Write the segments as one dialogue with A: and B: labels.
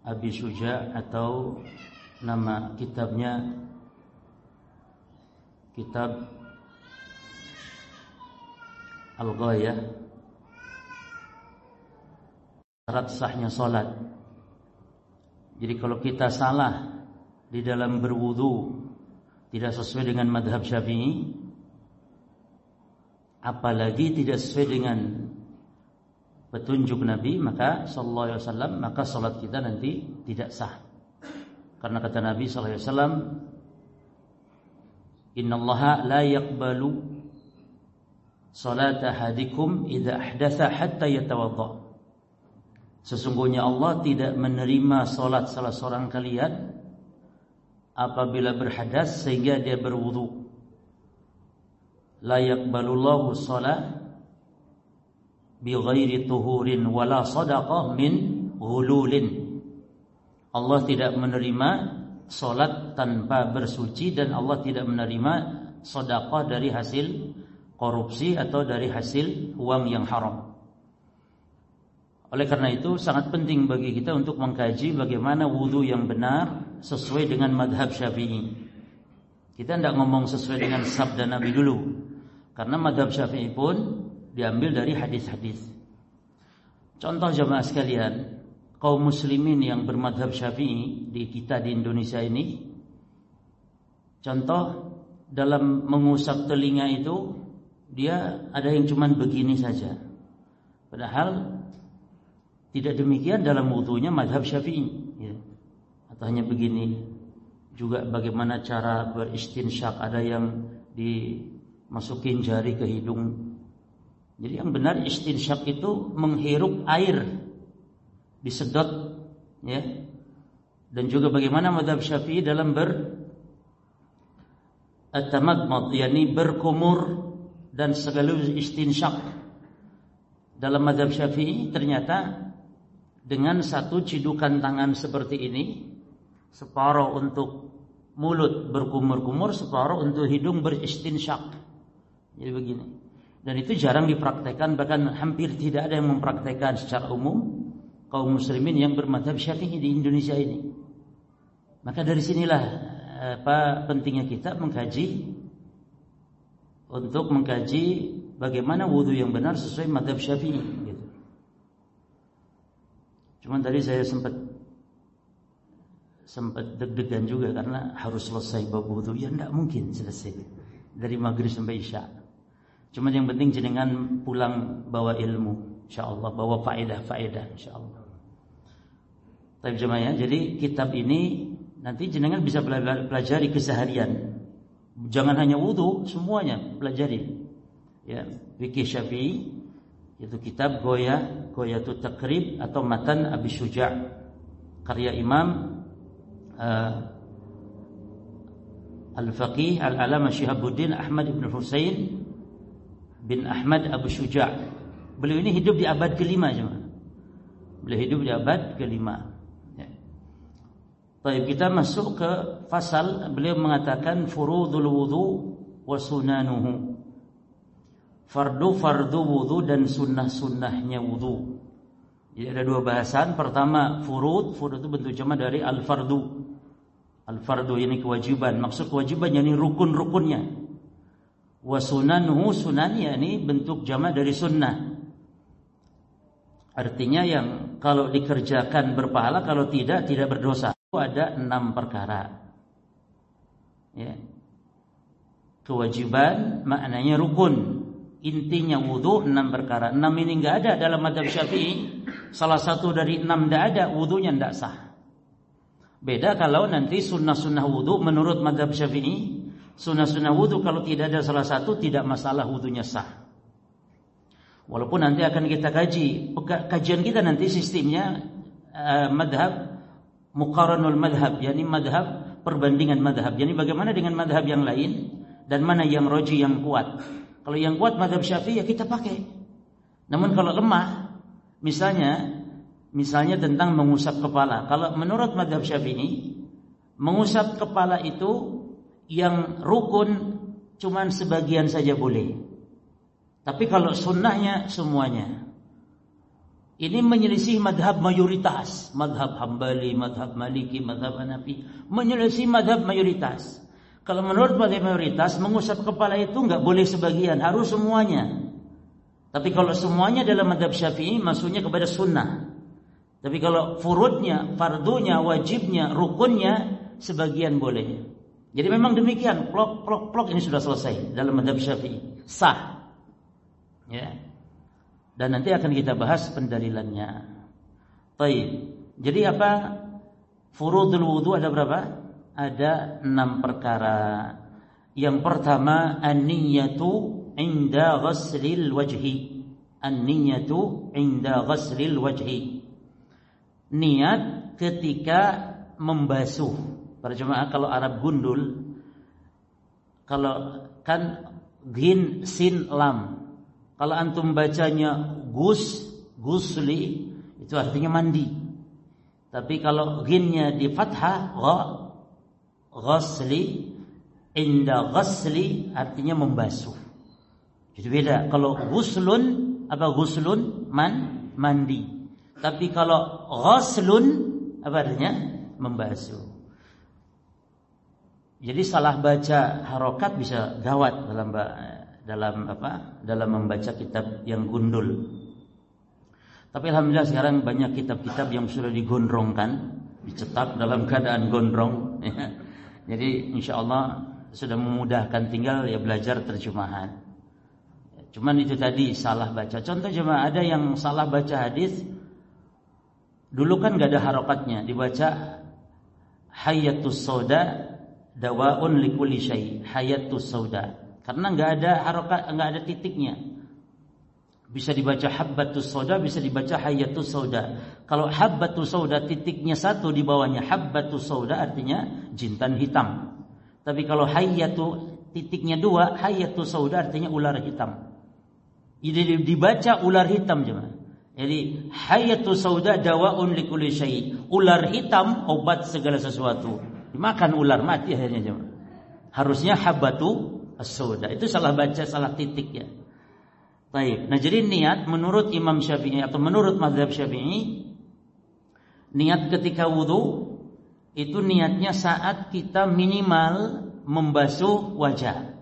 A: Abi Syuja atau nama kitabnya kitab Al-Ghayah syarat sahnya salat. Jadi kalau kita salah di dalam berwudu tidak sesuai dengan madhab Syafi'i, apalagi tidak sesuai dengan petunjuk Nabi maka sallallahu alaihi wasallam maka salat kita nanti tidak sah. Karena kata Nabi sallallahu alaihi wasallam Innallaha la yaqbalu salat ahadikum idza ahdatha hatta yatawadda. Sesungguhnya Allah tidak menerima salat salah seorang kalian apabila berhadas sehingga dia berwudu. La yaqbalullahu salat bighairi tuhurin wala sadaqah min ghululin. Allah tidak menerima salat tanpa bersuci dan Allah tidak menerima sedekah dari hasil korupsi atau dari hasil uang yang haram. Oleh karena itu sangat penting bagi kita untuk mengkaji bagaimana wudhu yang benar sesuai dengan madhab syafi'i. Kita tidak ngomong sesuai dengan sabda Nabi dulu. Karena madhab syafi'i pun diambil dari hadis-hadis. Contoh jemaah sekalian, kaum muslimin yang bermadhab syafi'i di kita di Indonesia ini, contoh dalam mengusap telinga itu dia ada yang cuman begini saja. Padahal tidak demikian dalam wudhunya madhab syafi'i. Ya. Atau hanya begini. Juga bagaimana cara beristinsyak ada yang dimasukin jari ke hidung jadi yang benar istinsyak itu menghirup air disedot ya. Dan juga bagaimana madhab Syafi'i dalam ber at-tamadmad yakni berkumur dan segala istinsyak. Dalam madhab Syafi'i ternyata dengan satu cidukan tangan seperti ini separuh untuk mulut berkumur-kumur, separuh untuk hidung beristinsyak. Jadi begini. Dan itu jarang dipraktekkan bahkan hampir tidak ada yang mempraktekkan secara umum kaum muslimin yang bermadhab syafi'i di Indonesia ini. Maka dari sinilah apa pentingnya kita mengkaji untuk mengkaji bagaimana wudhu yang benar sesuai madhab syafi'i. Gitu. Cuman tadi saya sempat sempat deg-degan juga karena harus selesai bab wudhu ya tidak mungkin selesai dari maghrib sampai isya. Cuma yang penting jenengan pulang bawa ilmu, insyaallah bawa faedah-faedah insyaallah. Tapi jemaah ya, jadi kitab ini nanti jenengan bisa pelajari keseharian. Jangan hanya wudhu, semuanya pelajari. Ya, fikih Syafi'i itu kitab Goya, itu Takrib atau Matan Abi Syuja' karya Imam uh, Al-Faqih Al-Alama Syihabuddin Ahmad Ibn Husain bin Ahmad Abu Syuja' Beliau ini hidup di abad kelima cuma. Beliau hidup di abad kelima. Ya. Baik, kita masuk ke fasal beliau mengatakan furudul wudu wa sunanuhu. Fardu-fardu wudu dan sunnah-sunnahnya wudu. Jadi ada dua bahasan. Pertama furud, furud itu bentuk jama dari al-fardu. Al-fardu ini kewajiban. Maksud kewajiban ini rukun-rukunnya wa sunanhu sunan yakni bentuk jama dari sunnah. Artinya yang kalau dikerjakan berpahala kalau tidak tidak berdosa. Itu ada enam perkara. Ya. Kewajiban maknanya rukun. Intinya wudhu enam perkara. Enam ini enggak ada dalam madhab syafi'i. Salah satu dari enam enggak ada wudhunya enggak sah. Beda kalau nanti sunnah-sunnah wudhu menurut madhab syafi'i Sunnah-sunnah wudhu kalau tidak ada salah satu tidak masalah wudhunya sah. Walaupun nanti akan kita kaji kajian kita nanti sistemnya uh, madhab muqaranul madhab, yakni madhab perbandingan madhab. Yani bagaimana dengan madhab yang lain dan mana yang roji yang kuat. Kalau yang kuat madhab syafi'i ya kita pakai. Namun kalau lemah, misalnya misalnya tentang mengusap kepala. Kalau menurut madhab syafi'i, mengusap kepala itu yang rukun cuman sebagian saja boleh. Tapi kalau sunnahnya semuanya. Ini menyelisih madhab mayoritas, madhab Hambali, madhab Maliki, madhab Hanafi, menyelisih madhab mayoritas. Kalau menurut madhab mayoritas, mengusap kepala itu nggak boleh sebagian, harus semuanya. Tapi kalau semuanya dalam madhab Syafi'i, maksudnya kepada sunnah. Tapi kalau furudnya, fardunya, wajibnya, rukunnya, sebagian boleh. Jadi memang demikian, plok, plok, plok ini sudah selesai dalam madhab Syafi'i, sah. Ya. Dan nanti akan kita bahas pendalilannya. Baik. Jadi apa? Furudul wudu ada berapa? Ada enam perkara. Yang pertama an-niyatu inda ghaslil wajhi. An-niyatu inda ghaslil wajhi. Niat ketika membasuh. Para jemaah kalau Arab gundul kalau kan gin sin lam kalau antum bacanya gus, gusli itu artinya mandi. Tapi kalau ghinnya di fathah gha, ghasli inda ghasli artinya membasuh. Jadi beda. Kalau guslun apa guslun man mandi. Tapi kalau ghaslun apa artinya membasuh. Jadi salah baca harokat bisa gawat dalam dalam apa? Dalam membaca kitab yang gundul. Tapi alhamdulillah sekarang banyak kitab-kitab yang sudah digondrongkan, dicetak dalam keadaan gondrong. Ya. Jadi insya Allah sudah memudahkan tinggal ya belajar terjemahan. Cuman itu tadi salah baca. Contoh cuma ada yang salah baca hadis. Dulu kan gak ada harokatnya, dibaca hayatus sauda dawaun likulli syai. Hayatus sauda. Karena nggak ada harokat, nggak ada titiknya. Bisa dibaca habbatus soda, bisa dibaca hayatus sauda. Kalau habbatus sauda titiknya satu di bawahnya habbatus sauda artinya jintan hitam. Tapi kalau hayatu titiknya dua, hayatus sauda artinya ular hitam. Jadi dibaca ular hitam cuma. Jadi hayatu sauda dawaun likulli syai. Ular hitam obat segala sesuatu. Dimakan ular mati akhirnya cuma. Harusnya habbatu as-sauda. Itu salah baca, salah titik ya. Baik. Nah, jadi niat menurut Imam Syafi'i atau menurut mazhab Syafi'i niat ketika wudhu itu niatnya saat kita minimal membasuh wajah.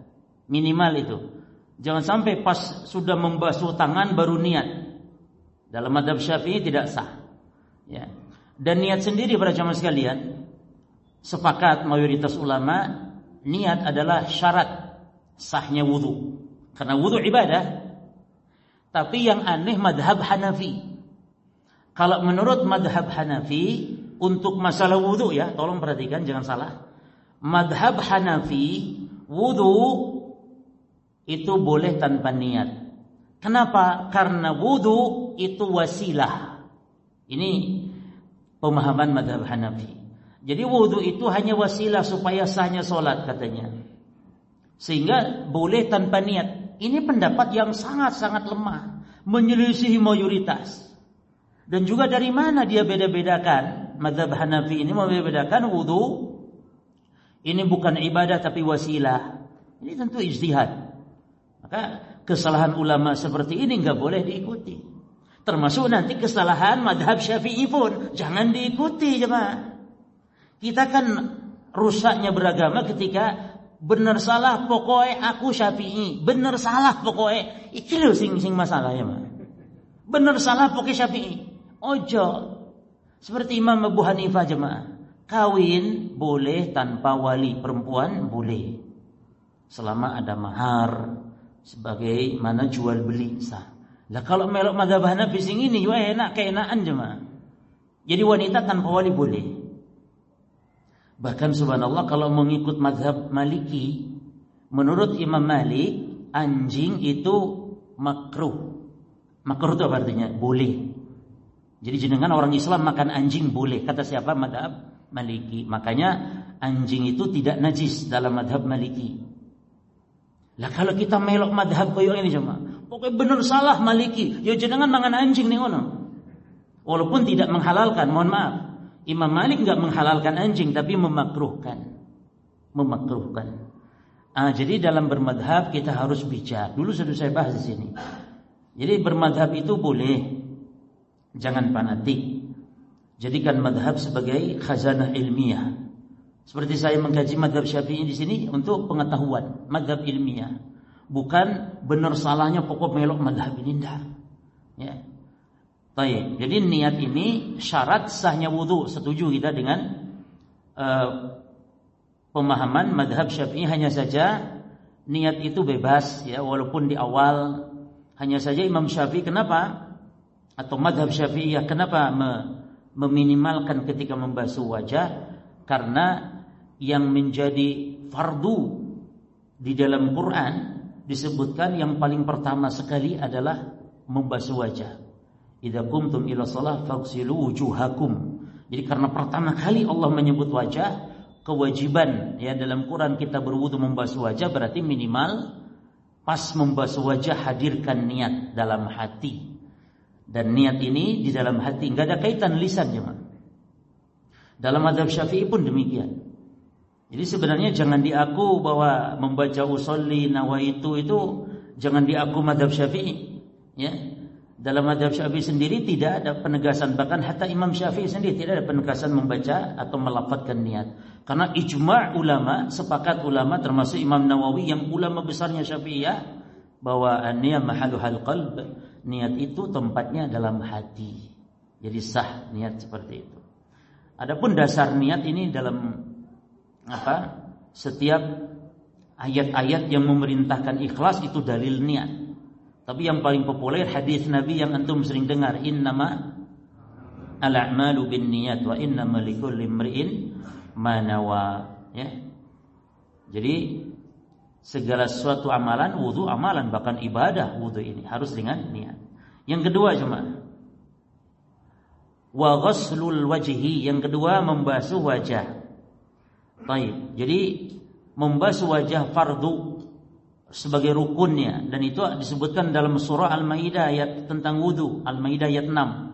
A: Minimal itu. Jangan sampai pas sudah membasuh tangan baru niat. Dalam madhab syafi'i tidak sah. Ya. Dan niat sendiri para jamaah sekalian, sepakat mayoritas ulama, niat adalah syarat sahnya wudhu. Karena wudhu ibadah. Tapi yang aneh madhab Hanafi. Kalau menurut madhab Hanafi, untuk masalah wudhu ya, tolong perhatikan jangan salah. Madhab Hanafi, wudhu itu boleh tanpa niat. Kenapa? Karena wudhu itu wasilah. Ini pemahaman madhab Hanafi. Jadi wudhu itu hanya wasilah supaya sahnya solat katanya. Sehingga boleh tanpa niat. Ini pendapat yang sangat-sangat lemah. Menyelisihi mayoritas. Dan juga dari mana dia beda-bedakan. Madhab Hanafi ini membeda-bedakan wudhu. Ini bukan ibadah tapi wasilah. Ini tentu ijtihad. Maka kesalahan ulama seperti ini nggak boleh diikuti. Termasuk nanti kesalahan madhab syafi'i pun. Jangan diikuti jemaah. Kita kan rusaknya beragama ketika benar salah pokoknya aku syafi'i. Benar salah pokoknya. Iki lho sing sing masalah ya mah benar salah pokoknya syafi'i. Ojo. Seperti Imam Abu Hanifah jemaah. Kawin boleh tanpa wali perempuan boleh. Selama ada mahar sebagai mana jual beli sah. Lah kalau melok madhab Hanafi ini yo enak keenaan jemaah. Jadi wanita tanpa wali boleh Bahkan subhanallah kalau mengikut madhab maliki Menurut Imam Malik Anjing itu makruh. Makruh itu apa artinya? Boleh. Jadi jenengan orang Islam makan anjing boleh Kata siapa? Madhab maliki. Makanya anjing itu tidak najis dalam madhab maliki. Lah kalau kita melok madhab koyo ini cuma Pokoknya benar salah maliki. Ya jenengan makan anjing nih ono Walaupun tidak menghalalkan Mohon maaf Imam Malik nggak menghalalkan anjing tapi memakruhkan. Memakruhkan. Ah, jadi dalam bermadhab kita harus bijak. Dulu sudah saya bahas di sini. Jadi bermadhab itu boleh. Jangan fanatik. Jadikan madhab sebagai khazanah ilmiah. Seperti saya mengkaji madhab syafi'i di sini untuk pengetahuan madhab ilmiah. Bukan benar salahnya pokok melok madhab ini enggak. Ya. Baik. Jadi niat ini syarat sahnya wudhu. Setuju kita dengan uh, pemahaman madhab syafi'i hanya saja niat itu bebas ya walaupun di awal hanya saja Imam Syafi'i kenapa atau madhab Syafi'iyah kenapa me, meminimalkan ketika membasuh wajah karena yang menjadi fardu di dalam Quran disebutkan yang paling pertama sekali adalah membasuh wajah. Idza kumtum ila shalah faghsilu wujuhakum. Jadi karena pertama kali Allah menyebut wajah, kewajiban ya dalam Quran kita berwudu membasuh wajah berarti minimal pas membasuh wajah hadirkan niat dalam hati. Dan niat ini di dalam hati nggak ada kaitan lisan cuma. Dalam adab Syafi'i pun demikian. Jadi sebenarnya jangan diaku bahwa membaca usolli nawaitu itu jangan diaku madhab Syafi'i. Ya, dalam madhab Syafi'i sendiri tidak ada penegasan bahkan hatta Imam Syafi'i sendiri tidak ada penegasan membaca atau melafatkan niat. Karena ijma' ulama sepakat ulama termasuk Imam Nawawi yang ulama besarnya Syafi'iyah bahwa niat mahaluhal qalb niat itu tempatnya dalam hati. Jadi sah niat seperti itu. Adapun dasar niat ini dalam apa setiap ayat-ayat yang memerintahkan ikhlas itu dalil niat tapi yang paling populer hadis Nabi yang antum sering dengar, innama al-a'malu binniyat wa innama likulli imri'in ma nawa. Ya. Jadi segala sesuatu amalan wudu amalan bahkan ibadah wudu ini harus dengan niat. Yang kedua cuma wa ghaslul wajhi, yang kedua membasuh wajah. Baik. Jadi membasuh wajah fardu sebagai rukunnya. Dan itu disebutkan dalam surah Al-Maidah ayat tentang wudu. Al-Maidah ayat 6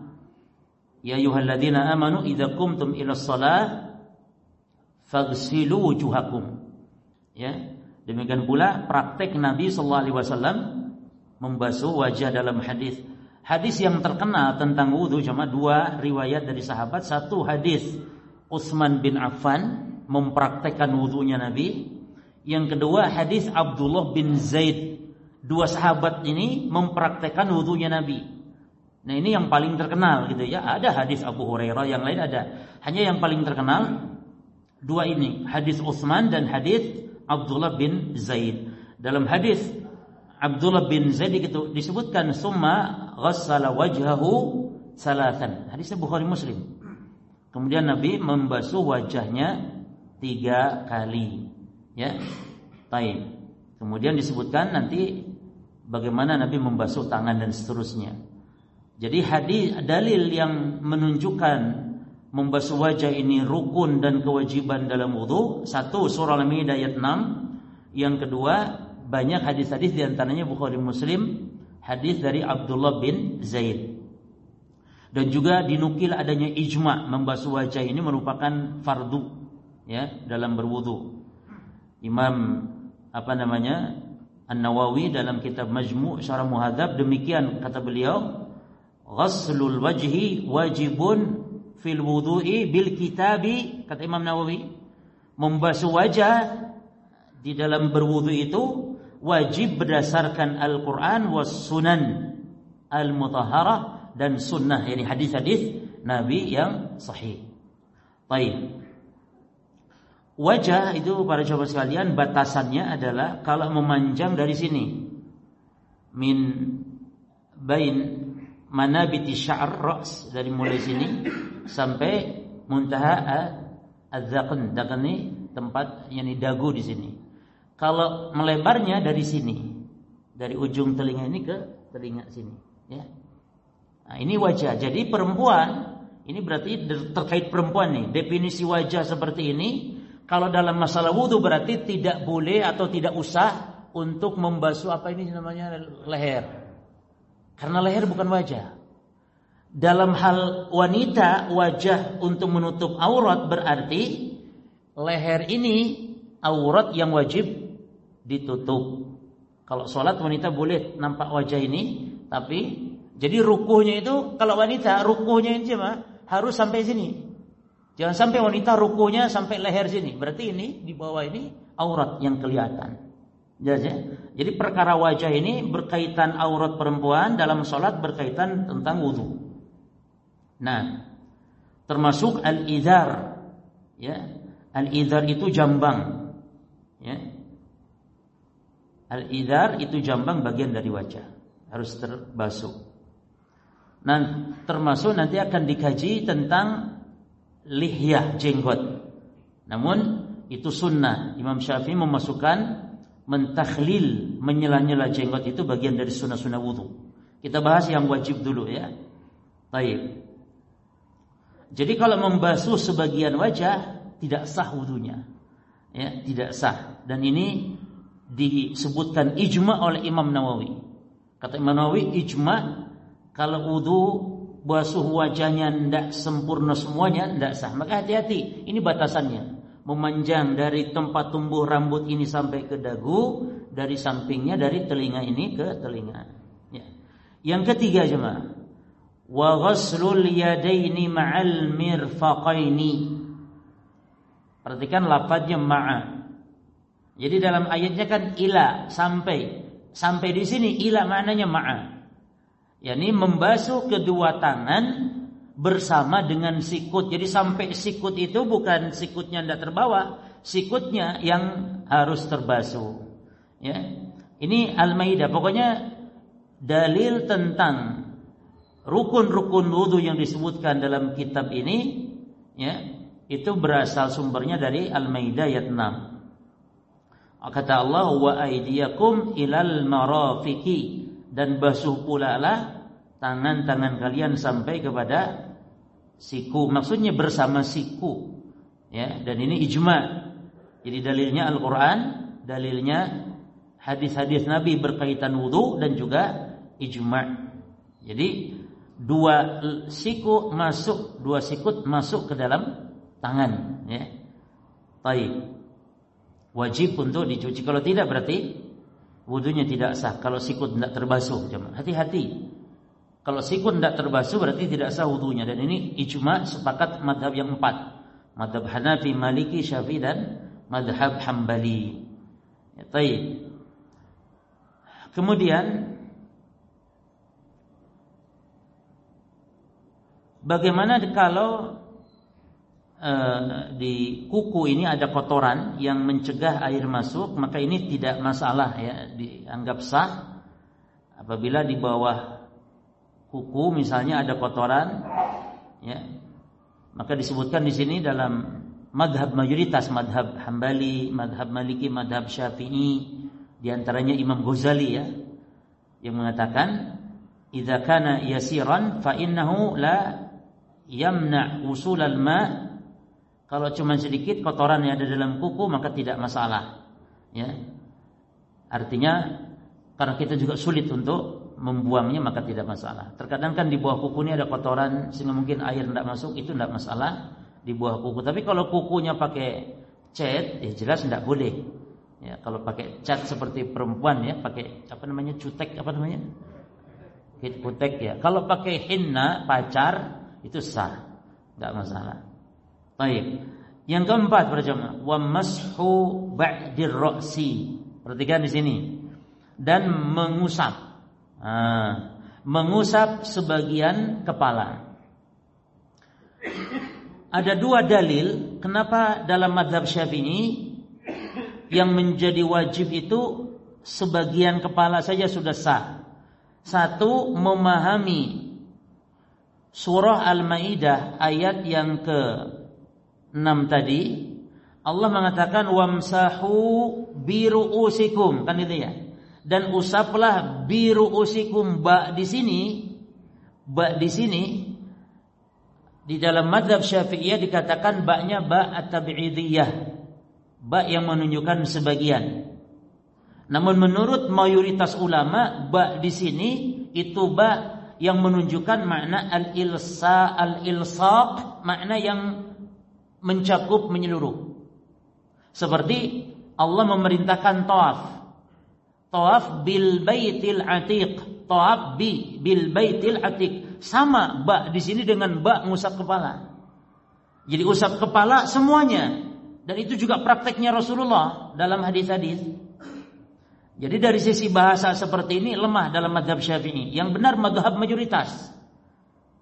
A: Ya ayyuhalladzina amanu idza qumtum ila shalah faghsilu wujuhakum. Ya demikian pula praktek Nabi sallallahu alaihi wasallam membasuh wajah dalam hadis. Hadis yang terkenal tentang wudu cuma dua riwayat dari sahabat. Satu hadis Utsman bin Affan mempraktekkan wudunya Nabi yang kedua hadis Abdullah bin Zaid. Dua sahabat ini mempraktekkan wudhunya Nabi. Nah ini yang paling terkenal gitu ya. Ada hadis Abu Hurairah, yang lain ada. Hanya yang paling terkenal dua ini, hadis Utsman dan hadis Abdullah bin Zaid. Dalam hadis Abdullah bin Zaid itu disebutkan summa ghassala wajhahu salatan. Hadisnya Bukhari Muslim. Kemudian Nabi membasuh wajahnya tiga kali. Ya. Baik. Kemudian disebutkan nanti bagaimana Nabi membasuh tangan dan seterusnya. Jadi hadis dalil yang menunjukkan membasuh wajah ini rukun dan kewajiban dalam wudhu satu surah Al-Maidah ayat 6 yang kedua banyak hadis-hadis di antaranya Bukhari Muslim hadis dari Abdullah bin Zaid dan juga dinukil adanya ijma membasuh wajah ini merupakan fardu ya dalam berwudu Imam apa namanya An-Nawawi dalam kitab Majmu' Syarah Muhadzab demikian kata beliau ghaslul wajhi wajibun fil wudu'i bil kitabi kata Imam Nawawi membasuh wajah di dalam berwudu itu wajib berdasarkan Al-Qur'an was sunan al-mutahharah dan sunnah yakni hadis-hadis Nabi yang sahih. Baik. Wajah itu para coba sekalian batasannya adalah kalau memanjang dari sini min bain manabiti sya'r ra's dari mulai sini sampai muntaha adzaqan dzaqan ini tempat yang dagu di sini. Kalau melebarnya dari sini dari ujung telinga ini ke telinga sini ya. Nah, ini wajah. Jadi perempuan ini berarti terkait perempuan nih. Definisi wajah seperti ini kalau dalam masalah wudhu berarti tidak boleh atau tidak usah untuk membasuh apa ini namanya leher. Karena leher bukan wajah. Dalam hal wanita wajah untuk menutup aurat berarti leher ini aurat yang wajib ditutup. Kalau sholat wanita boleh nampak wajah ini, tapi Jadi rukuhnya itu kalau wanita rukuhnya ini cuma harus sampai sini. Jangan sampai wanita rukuhnya sampai leher sini. Berarti ini di bawah ini aurat yang kelihatan. Jadi, jadi perkara wajah ini berkaitan aurat perempuan dalam sholat berkaitan tentang wudhu. Nah, termasuk al-idhar. Ya, al-idhar itu jambang. Ya. Al-idhar itu jambang bagian dari wajah. Harus terbasuh. Nah, termasuk nanti akan dikaji tentang lihyah jenggot. Namun itu sunnah. Imam Syafi'i memasukkan mentakhlil, menyela-nyela jenggot itu bagian dari sunnah-sunnah wudhu. Kita bahas yang wajib dulu ya. Baik. Jadi kalau membasuh sebagian wajah tidak sah wudhunya. Ya, tidak sah. Dan ini disebutkan ijma oleh Imam Nawawi. Kata Imam Nawawi ijma kalau wudhu basuh wajahnya tidak sempurna semuanya tidak sah. Maka hati-hati, ini batasannya. Memanjang dari tempat tumbuh rambut ini sampai ke dagu, dari sampingnya dari telinga ini ke telinga. Ya. Yang ketiga jemaah, wa ghaslul yadaini ma'al mirfaqaini. Perhatikan lafadznya ma'a. Jadi dalam ayatnya kan ila sampai sampai di sini ila maknanya ma'a yakni membasuh kedua tangan bersama dengan sikut. Jadi sampai sikut itu bukan sikutnya tidak terbawa, sikutnya yang harus terbasuh. Ya. Ini Al-Maidah. Pokoknya dalil tentang rukun-rukun wudhu yang disebutkan dalam kitab ini ya, itu berasal sumbernya dari Al-Maidah ayat 6. Kata Allah wa aydiyakum ilal marafiqi dan basuh pula lah tangan-tangan kalian sampai kepada siku. Maksudnya bersama siku. Ya, dan ini ijma. Jadi dalilnya Al-Qur'an, dalilnya hadis-hadis Nabi berkaitan wudhu dan juga ijma. Jadi dua siku masuk, dua sikut masuk ke dalam tangan, ya. Baik. Wajib untuk dicuci. Kalau tidak berarti wudhunya tidak sah kalau sikut tidak terbasuh hati-hati kalau sikut tidak terbasuh berarti tidak sah wudhunya dan ini ijma sepakat madhab yang empat. Madhab Hanafi, Maliki, Syafi'i dan madhab Hambali. Ya, taib. kemudian bagaimana kalau Eh, di kuku ini ada kotoran yang mencegah air masuk, maka ini tidak masalah ya, dianggap sah. Apabila di bawah kuku misalnya ada kotoran ya. Maka disebutkan di sini dalam madhab mayoritas madhab Hambali, madhab Maliki, madhab Syafi'i di antaranya Imam Ghazali ya yang mengatakan idza kana yasiran fa innahu la yamna usul al-ma' Kalau cuma sedikit kotoran yang ada dalam kuku maka tidak masalah. Ya. Artinya karena kita juga sulit untuk membuangnya maka tidak masalah. Terkadang kan di bawah kuku ini ada kotoran sehingga mungkin air tidak masuk itu tidak masalah di bawah kuku. Tapi kalau kukunya pakai cat ya jelas tidak boleh. Ya, kalau pakai cat seperti perempuan ya, pakai apa namanya cutek apa namanya? Kutek ya. Kalau pakai hinna pacar itu sah, tidak masalah. Baik. Yang keempat berjamaah, wa mashu ba'dir ra'si. Perhatikan di sini. Dan mengusap. Nah, mengusap sebagian kepala. Ada dua dalil kenapa dalam madhab syafi'i yang menjadi wajib itu sebagian kepala saja sudah sah. Satu memahami surah Al-Maidah ayat yang ke 6 tadi Allah mengatakan wamsahu biruusikum kan itu ya. Dan usaplah biruusikum ba di sini ba di sini di dalam madhab Syafi'iyah dikatakan baknya ba at-tabi'idiyah. Ba yang menunjukkan sebagian. Namun menurut mayoritas ulama ba di sini itu ba yang menunjukkan makna al-ilsa al-ilsaq, makna yang mencakup menyeluruh. Seperti Allah memerintahkan tawaf. Tawaf bil baitil atiq. tawaf bi bil baitil atik. Sama ba di sini dengan ba ngusap kepala. Jadi usap kepala semuanya. Dan itu juga prakteknya Rasulullah dalam hadis-hadis. Jadi dari sisi bahasa seperti ini lemah dalam madhab syafi'i. Yang benar madhab mayoritas.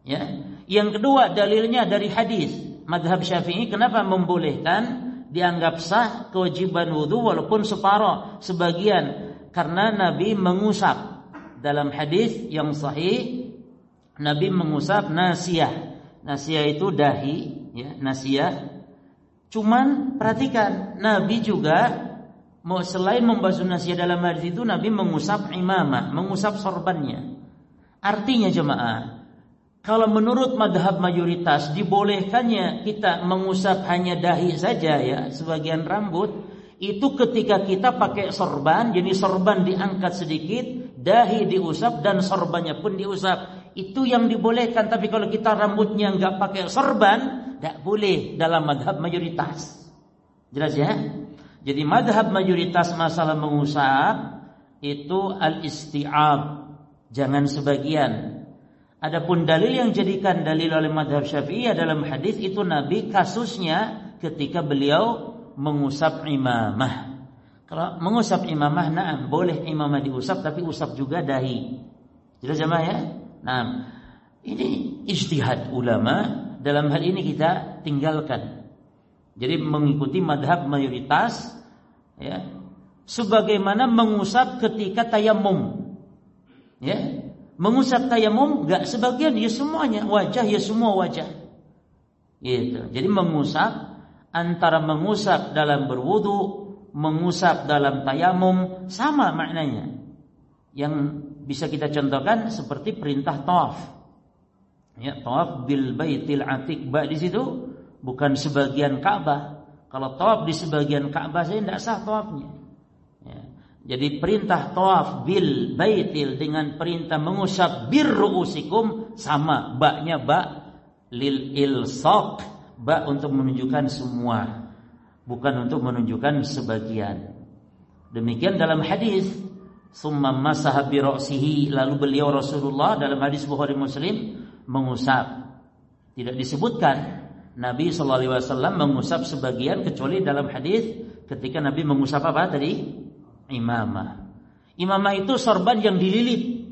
A: Ya. Yang kedua dalilnya dari hadis. Madhab syafi'i kenapa membolehkan dianggap sah kewajiban wudhu walaupun separoh sebagian karena Nabi mengusap. Dalam hadis yang sahih Nabi mengusap nasiyah. Nasiyah itu dahi ya nasiyah. Cuman perhatikan Nabi juga mau selain membasuh nasiyah dalam hadis itu Nabi mengusap imamah mengusap sorbannya. Artinya jemaah kalau menurut madhab mayoritas dibolehkannya kita mengusap hanya dahi saja ya sebagian rambut itu ketika kita pakai sorban jadi sorban diangkat sedikit dahi diusap dan sorbannya pun diusap. Itu yang dibolehkan tapi kalau kita rambutnya nggak pakai sorban tidak boleh dalam madhab mayoritas. Jelas ya? Jadi madhab mayoritas masalah mengusap itu al istiab jangan sebagian. Adapun dalil yang jadikan dalil oleh madhab syafi'i dalam hadis itu Nabi kasusnya ketika beliau mengusap imamah. Kalau mengusap imamah, nah boleh imamah diusap tapi usap juga dahi. Jelas jemaah ya? Nah, ini ijtihad ulama dalam hal ini kita tinggalkan. Jadi mengikuti madhab mayoritas ya sebagaimana mengusap ketika tayamum. Ya, Mengusap tayamum gak sebagian ya semuanya wajah ya semua wajah. Gitu. Jadi mengusap antara mengusap dalam berwudu, mengusap dalam tayamum sama maknanya. Yang bisa kita contohkan seperti perintah tawaf. Ya, tawaf bil baitil atiq ba di situ bukan sebagian Ka'bah. Kalau tawaf di sebagian Ka'bah saya tidak sah tawafnya. Jadi perintah tawaf bil baitil dengan perintah mengusap birruusikum sama baknya bak lil ilsaq bak untuk menunjukkan semua bukan untuk menunjukkan sebagian. Demikian dalam hadis summa masaha bi lalu beliau Rasulullah dalam hadis Bukhari Muslim mengusap. Tidak disebutkan Nabi sallallahu alaihi wasallam mengusap sebagian kecuali dalam hadis ketika Nabi mengusap apa tadi? imamah. Imamah itu sorban yang dililit,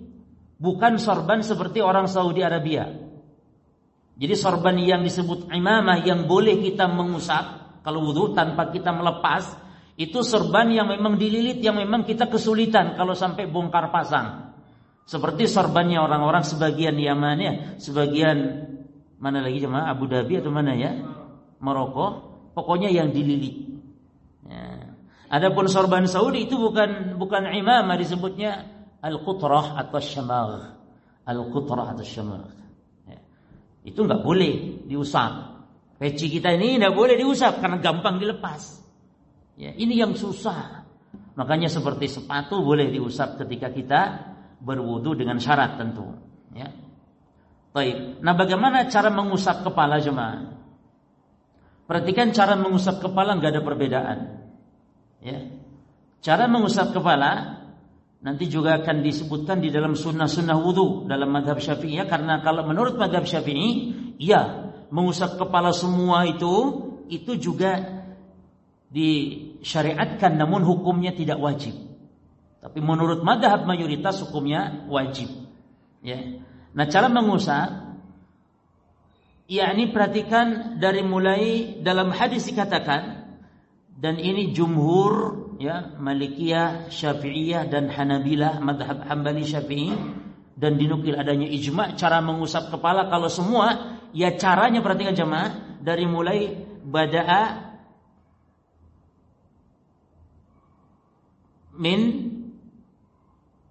A: bukan sorban seperti orang Saudi Arabia. Jadi sorban yang disebut imamah yang boleh kita mengusap kalau wudhu tanpa kita melepas itu sorban yang memang dililit yang memang kita kesulitan kalau sampai bongkar pasang. Seperti sorbannya orang-orang sebagian Yaman ya, sebagian mana lagi cuma Abu Dhabi atau mana ya? Maroko, pokoknya yang dililit. Adapun sorban Saudi itu bukan bukan imamah disebutnya al-qutrah atau syamal. Al-qutrah atau syamal. Itu nggak boleh diusap. Peci kita ini nggak boleh diusap karena gampang dilepas. Ya, ini yang susah. Makanya seperti sepatu boleh diusap ketika kita berwudu dengan syarat tentu. Ya. Baik. Nah, bagaimana cara mengusap kepala jemaah? Perhatikan cara mengusap kepala nggak ada perbedaan. Ya. Cara mengusap kepala nanti juga akan disebutkan di dalam sunnah-sunnah wudhu dalam madhab syafi'i ya, karena kalau menurut madhab syafi'i ya mengusap kepala semua itu itu juga disyariatkan namun hukumnya tidak wajib. Tapi menurut madhab mayoritas hukumnya wajib ya. Nah cara mengusap yakni perhatikan dari mulai dalam hadis dikatakan dan ini jumhur ya Malikiyah, Syafi'iyah dan Hanabilah madhab Hambali Syafi'i. Dan dinukil adanya ijma cara mengusap kepala. Kalau semua ya caranya perhatikan jemaah dari mulai bada'a min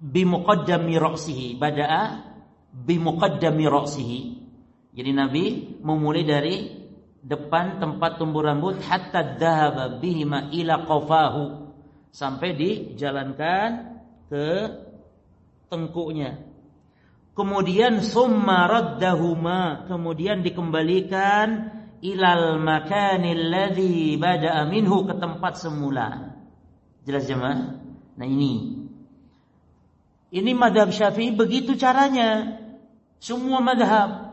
A: bimuqaddami ra'sihi. Bada'a bimuqaddami ra'sihi. Jadi Nabi memulai dari depan tempat tumbuh rambut hatta dhahaba bihima ila qafahu sampai dijalankan ke tengkuknya. Kemudian summa raddahuma kemudian dikembalikan ilal makanil ladzi bada'a minhu ke tempat semula. Jelas jemaah? Nah ini. Ini madhab syafi'i begitu caranya. Semua madhab.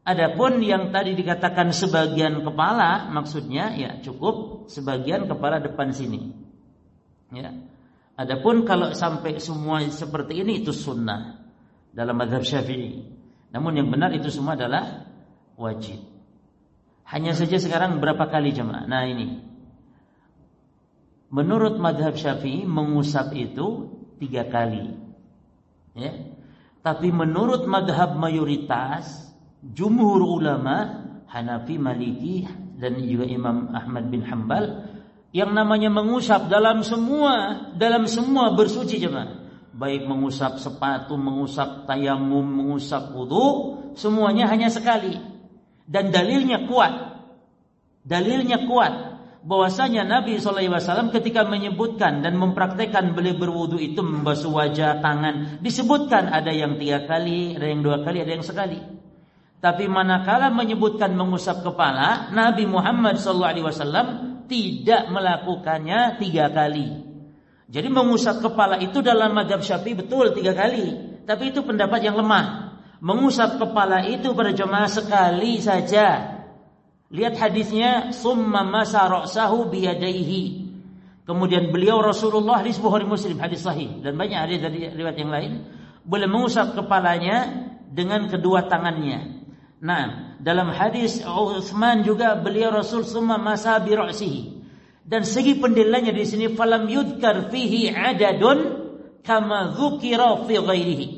A: Adapun yang tadi dikatakan sebagian kepala, maksudnya ya cukup sebagian kepala depan sini. Ya. Adapun kalau sampai semua seperti ini itu sunnah dalam madhab syafi'i. Namun yang benar itu semua adalah wajib. Hanya saja sekarang berapa kali jemaah? Nah ini. Menurut madhab syafi'i mengusap itu tiga kali. Ya. Tapi menurut madhab mayoritas jumhur ulama Hanafi, Maliki dan juga Imam Ahmad bin Hambal yang namanya mengusap dalam semua dalam semua bersuci jemaah baik mengusap sepatu, mengusap tayamum, mengusap wudhu, semuanya hanya sekali. Dan dalilnya kuat. Dalilnya kuat bahwasanya Nabi SAW ketika menyebutkan dan mempraktekkan beliau berwudu itu membasuh wajah, tangan, disebutkan ada yang tiga kali, ada yang dua kali, ada yang sekali. Tapi manakala menyebutkan mengusap kepala, Nabi Muhammad SAW tidak melakukannya tiga kali. Jadi mengusap kepala itu dalam madhab syafi'i betul tiga kali. Tapi itu pendapat yang lemah. Mengusap kepala itu pada jemaah sekali saja. Lihat hadisnya summa masa ra'sahu biyadaihi. Kemudian beliau Rasulullah di Bukhari Muslim hadis sahih dan banyak hadis dari riwayat yang lain boleh mengusap kepalanya dengan kedua tangannya. Nah, dalam hadis Utsman juga beliau Rasul semua masa bi Dan segi pendilanya di sini falam yudkar fihi adadun kama dzukira fi ghairihi.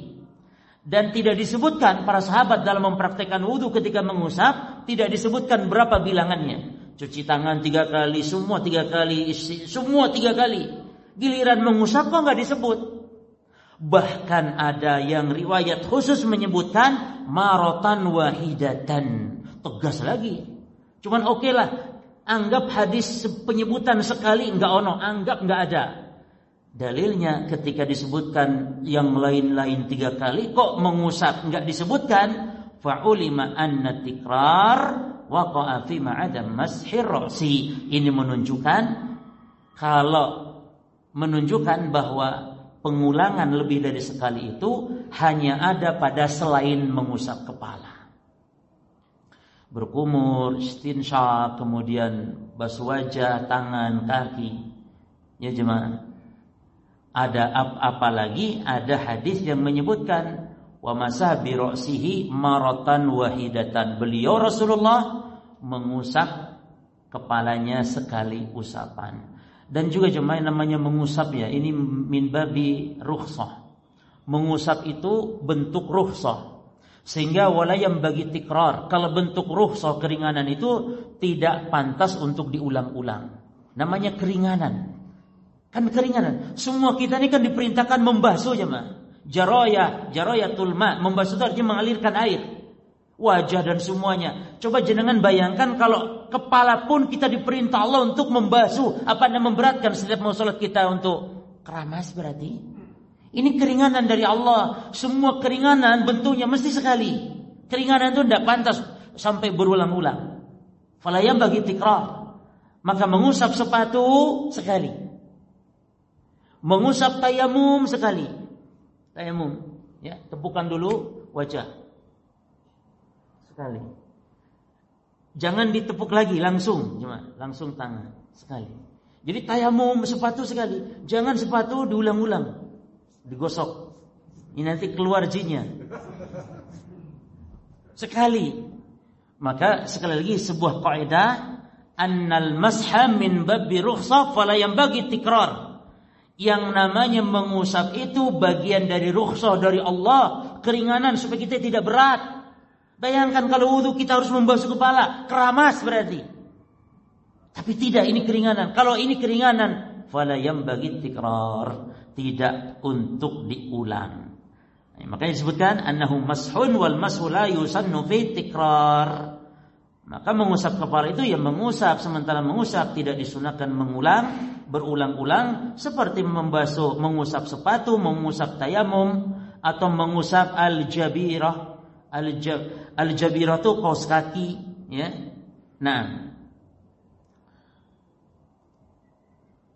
A: Dan tidak disebutkan para sahabat dalam mempraktekkan wudhu ketika mengusap tidak disebutkan berapa bilangannya. Cuci tangan tiga kali, semua tiga kali, semua tiga kali. Giliran mengusap kok nggak disebut. Bahkan ada yang riwayat khusus menyebutkan marotan wahidatan. Tegas lagi. Cuman oke okay lah. Anggap hadis penyebutan sekali enggak ono, anggap enggak ada. Dalilnya ketika disebutkan yang lain-lain tiga kali kok mengusap enggak disebutkan fa'ulima anna tikrar waqa'a ma'adam. Ini menunjukkan kalau menunjukkan bahwa pengulangan lebih dari sekali itu hanya ada pada selain mengusap kepala. Berkumur, istinsyak, kemudian basuh wajah, tangan, kaki. Ya jemaah. Ada apa lagi? Ada hadis yang menyebutkan wa masa bi maratan wahidatan. Beliau Rasulullah mengusap kepalanya sekali usapan. Dan juga jemaah namanya mengusap ya, ini min babi rukhsah. Mengusap itu bentuk rukhsah. Sehingga walayam bagi tikrar. Kalau bentuk rukhsah keringanan itu tidak pantas untuk diulang-ulang. Namanya keringanan. Kan keringanan. Semua kita ini kan diperintahkan membasuh jemaah. Jaroya, jaroya tulma, membasuh itu artinya mengalirkan air wajah dan semuanya. Coba jenengan bayangkan kalau kepala pun kita diperintah Allah untuk membasuh. Apa yang memberatkan setiap mau sholat kita untuk keramas berarti? Ini keringanan dari Allah. Semua keringanan bentuknya mesti sekali. Keringanan itu tidak pantas sampai berulang-ulang. Falayam bagi tikrar. Maka mengusap sepatu sekali. Mengusap tayamum sekali. Tayamum. Ya, tepukan dulu wajah sekali. Jangan ditepuk lagi langsung, cuma langsung tangan sekali. Jadi tayamum sepatu sekali, jangan sepatu diulang-ulang, digosok. Ini nanti keluar jinnya. Sekali. Maka sekali lagi sebuah kaidah annal masha min babbi rukhsah fala bagi tikrar. Yang namanya mengusap itu bagian dari rukhsah dari Allah, keringanan supaya kita tidak berat. Bayangkan kalau wudhu kita harus membasuh kepala, keramas berarti. Tapi tidak ini keringanan. Kalau ini keringanan, fala yang bagi tikrar, tidak untuk diulang. Nah, makanya disebutkan annahu mashun wal mashu la yusannu fi tikrar. Maka mengusap kepala itu yang mengusap sementara mengusap tidak disunahkan mengulang berulang-ulang seperti membasuh mengusap sepatu, mengusap tayamum atau mengusap al-jabirah Al-jabirah itu kaos kaki, ya. Nah,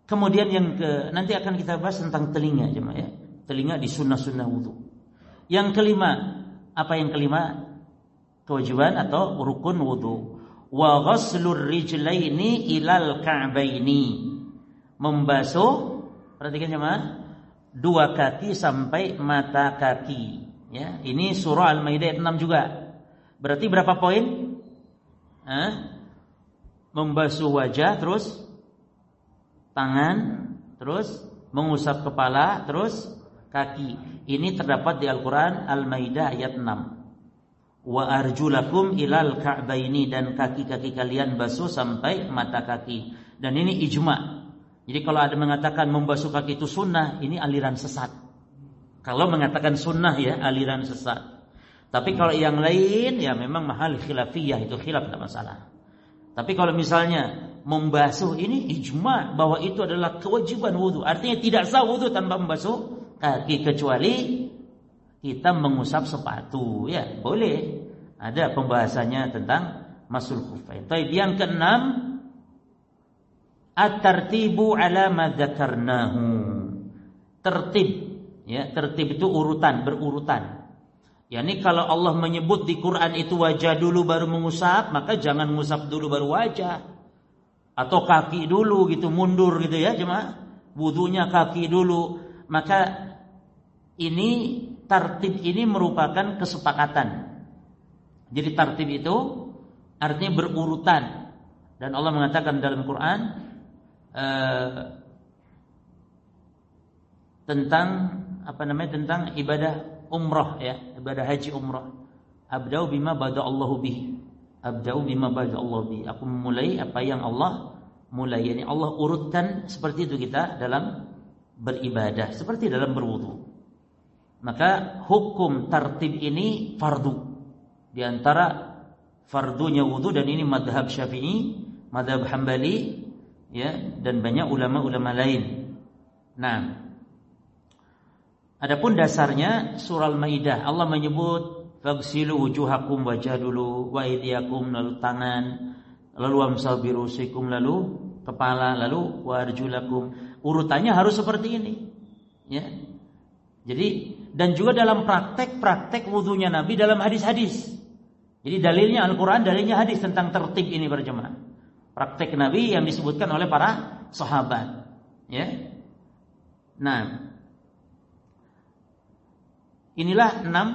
A: kemudian yang ke nanti akan kita bahas tentang telinga, cuma ya. telinga di sunnah-sunnah wudhu. Yang kelima, apa yang kelima? Kewajiban atau rukun wudhu. Wa ghaslur rijlaini ilal ka'baini. Membasuh, perhatikan jemaah, dua kaki sampai mata kaki. Ya, ini surah Al-Maidah 6 juga. Berarti berapa poin? Hah? Membasuh wajah terus tangan, terus mengusap kepala, terus kaki. Ini terdapat di Al-Qur'an Al-Maidah ayat 6. Wa arjulakum ilal ka'baini dan kaki-kaki kalian basuh sampai mata kaki. Dan ini ijma. Jadi kalau ada mengatakan membasuh kaki itu sunnah, ini aliran sesat. Kalau mengatakan sunnah ya aliran sesat. Tapi kalau yang lain ya memang mahal khilafiyah itu khilaf tidak masalah. Tapi kalau misalnya membasuh ini ijma bahwa itu adalah kewajiban wudhu. Artinya tidak sah wudhu tanpa membasuh kaki kecuali kita mengusap sepatu ya boleh ada pembahasannya tentang masul kufain. Tapi yang keenam at-tartibu ala ma. Tertib ya, tertib itu urutan, berurutan. Yani kalau Allah menyebut di Quran itu wajah dulu baru mengusap, maka jangan mengusap dulu baru wajah. Atau kaki dulu gitu, mundur gitu ya cuma Wudunya kaki dulu. Maka ini tartib ini merupakan kesepakatan. Jadi tartib itu artinya berurutan dan Allah mengatakan dalam Quran uh, tentang apa namanya tentang ibadah umrah ya ibadah haji umrah. Abdau bima bada Allahu bihi abdau bima bada Allah bihi aku memulai apa yang Allah mulai. Yani Allah urutkan seperti itu kita dalam beribadah seperti dalam berwudu. Maka hukum tertib ini fardu. Di antara fardunya wudu dan ini madhab syafi'i madhab hambali ya dan banyak ulama-ulama lain. Nah adapun dasarnya surah al-maidah Allah menyebut fagsilu wujuhakum wajah dulu wa idiyakum lalu tangan lalu amsal birusikum lalu kepala lalu warjulakum urutannya harus seperti ini ya jadi dan juga dalam praktek-praktek wudhunya Nabi dalam hadis-hadis. Jadi dalilnya Al-Quran, dalilnya hadis tentang tertib ini berjemaah. Praktek Nabi yang disebutkan oleh para sahabat. Ya. Nah, inilah enam.